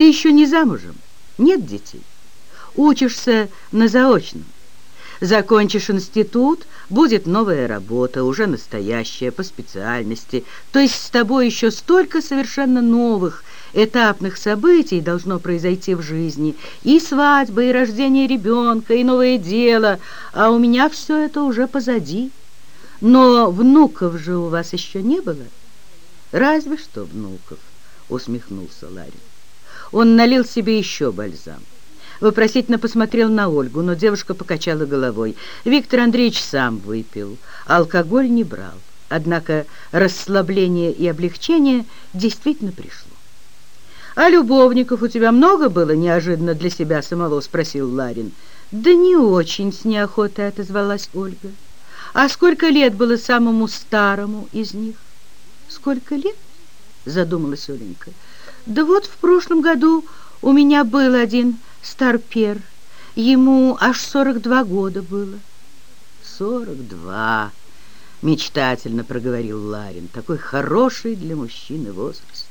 Ты еще не замужем, нет детей. Учишься на заочном. Закончишь институт, будет новая работа, уже настоящая, по специальности. То есть с тобой еще столько совершенно новых, этапных событий должно произойти в жизни. И свадьба, и рождение ребенка, и новое дело. А у меня все это уже позади. Но внуков же у вас еще не было? Разве что внуков, усмехнулся Ларин. Он налил себе еще бальзам. Вопросительно посмотрел на Ольгу, но девушка покачала головой. Виктор Андреевич сам выпил, алкоголь не брал. Однако расслабление и облегчение действительно пришло. «А любовников у тебя много было?» — неожиданно для себя самого спросил Ларин. «Да не очень с неохотой», — отозвалась Ольга. «А сколько лет было самому старому из них?» «Сколько лет?» — задумалась Оленька. «Да вот в прошлом году у меня был один старпер. Ему аж сорок два года было». «Сорок два!» — мечтательно проговорил Ларин. «Такой хороший для мужчины возраст».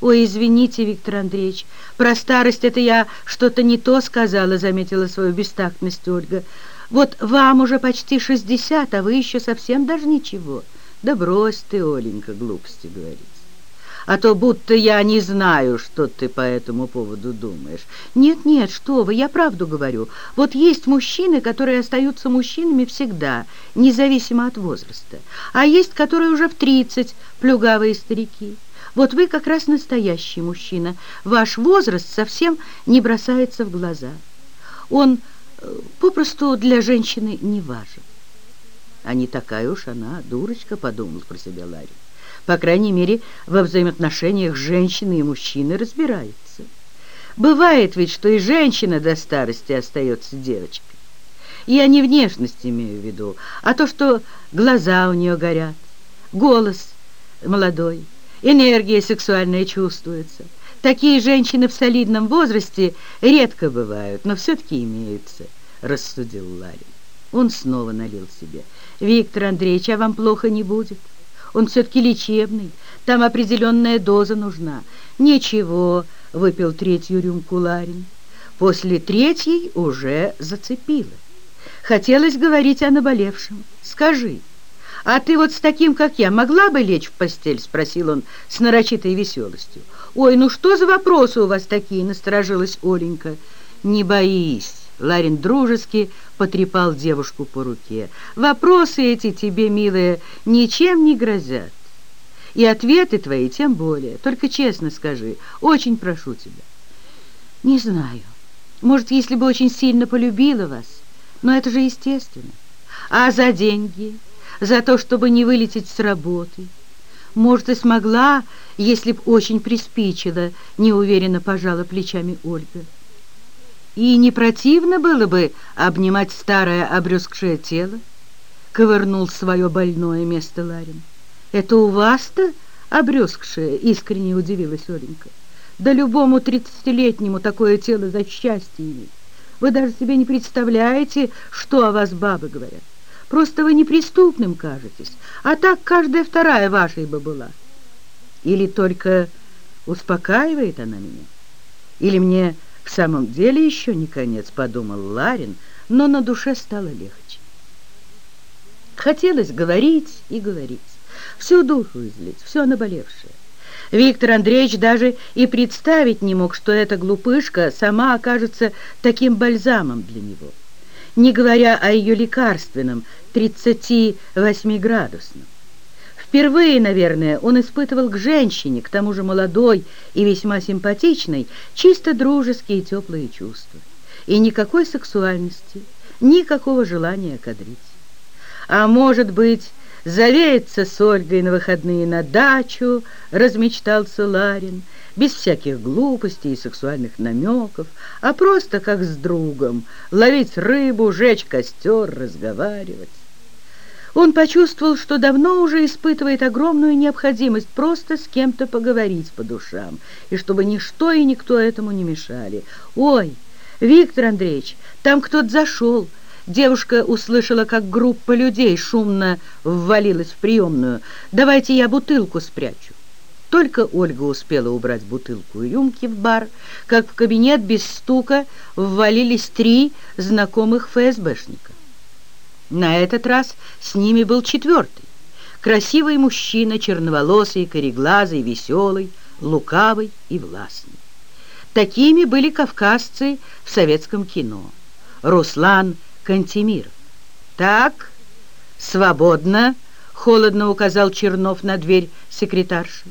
«Ой, извините, Виктор Андреевич, про старость это я что-то не то сказала», — заметила свою бестактность Ольга. «Вот вам уже почти шестьдесят, а вы еще совсем даже ничего». «Да брось ты, Оленька, глупости говорить. А то будто я не знаю, что ты по этому поводу думаешь. Нет-нет, что вы, я правду говорю. Вот есть мужчины, которые остаются мужчинами всегда, независимо от возраста. А есть, которые уже в тридцать, плюгавые старики». Вот вы как раз настоящий мужчина. Ваш возраст совсем не бросается в глаза. Он э, попросту для женщины не важен. А не такая уж она, дурочка, подумал про себя Ларри. По крайней мере, во взаимоотношениях женщины и мужчины разбирается. Бывает ведь, что и женщина до старости остается девочкой. Я не внешность имею в виду, а то, что глаза у нее горят, голос молодой, энергия сексуальная чувствуется. Такие женщины в солидном возрасте редко бывают, но все-таки имеются, рассудил Ларин. Он снова налил себе. «Виктор Андреевич, а вам плохо не будет? Он все-таки лечебный, там определенная доза нужна». «Ничего», — выпил третью рюмку Ларин. После третьей уже зацепило. Хотелось говорить о наболевшем. «Скажи». «А ты вот с таким, как я, могла бы лечь в постель?» — спросил он с нарочитой веселостью. «Ой, ну что за вопросы у вас такие?» — насторожилась Оленька. «Не боись!» — Ларин дружески потрепал девушку по руке. «Вопросы эти тебе, милая, ничем не грозят. И ответы твои тем более. Только честно скажи, очень прошу тебя». «Не знаю. Может, если бы очень сильно полюбила вас, но это же естественно. А за деньги?» за то, чтобы не вылететь с работы. Может, и смогла, если б очень приспичила, неуверенно пожала плечами Ольга. И не противно было бы обнимать старое обрюзгшее тело? Ковырнул свое больное место Ларин. Это у вас-то обрюзгшее? Искренне удивилась Оленька. Да любому тридцатилетнему такое тело за счастье иметь. Вы даже себе не представляете, что о вас бабы говорят. Просто вы неприступным кажетесь, а так каждая вторая вашей бы была. Или только успокаивает она меня? Или мне в самом деле еще не конец, подумал Ларин, но на душе стало легче. Хотелось говорить и говорить, всю душу излить, все наболевшее. Виктор Андреевич даже и представить не мог, что эта глупышка сама окажется таким бальзамом для него не говоря о ее лекарственном 38-градусном. Впервые, наверное, он испытывал к женщине, к тому же молодой и весьма симпатичной, чисто дружеские и теплые чувства. И никакой сексуальности, никакого желания кадрить. А может быть, завеется с Ольгой на выходные на дачу, размечтался Ларин, без всяких глупостей и сексуальных намеков, а просто как с другом, ловить рыбу, жечь костер, разговаривать. Он почувствовал, что давно уже испытывает огромную необходимость просто с кем-то поговорить по душам, и чтобы ничто и никто этому не мешали. «Ой, Виктор Андреевич, там кто-то зашел!» Девушка услышала, как группа людей шумно ввалилась в приемную. «Давайте я бутылку спрячу». Только Ольга успела убрать бутылку и рюмки в бар, как в кабинет без стука ввалились три знакомых ФСБшника. На этот раз с ними был четвертый. Красивый мужчина, черноволосый, кореглазый, веселый, лукавый и властный. Такими были кавказцы в советском кино. Руслан Кантемиров. «Так, свободно», — холодно указал Чернов на дверь секретарши.